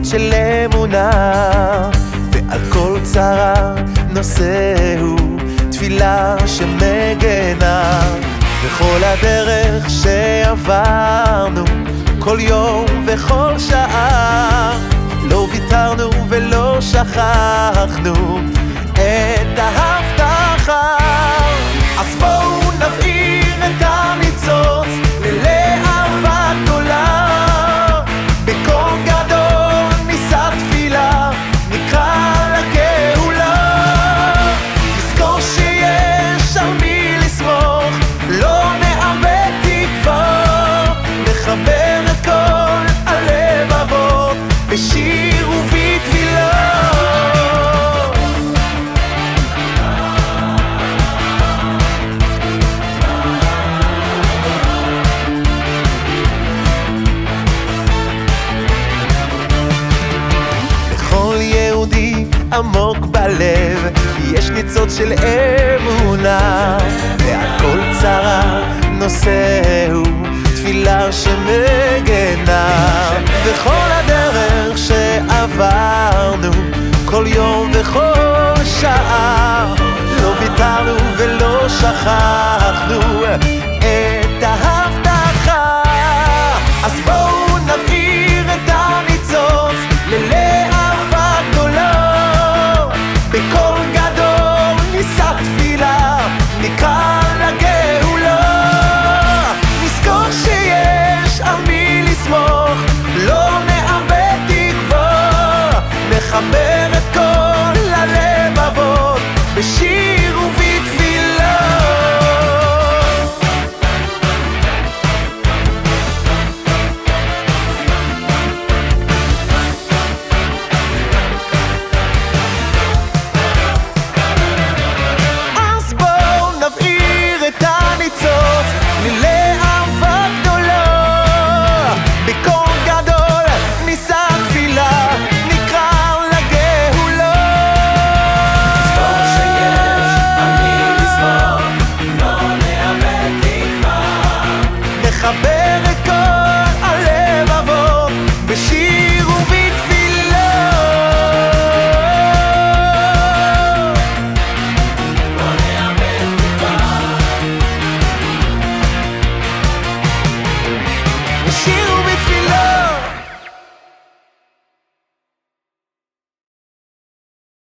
ניצוצות של אמונה, ועל כל צרה נושאהו תפילה שמגנה. וכל הדרך שעברנו, כל יום וכל שעה, לא ויתרנו ולא שכחנו. עמוק בלב, יש ניצוץ של אמונה, והכל צרה. שכח לחבר את כל...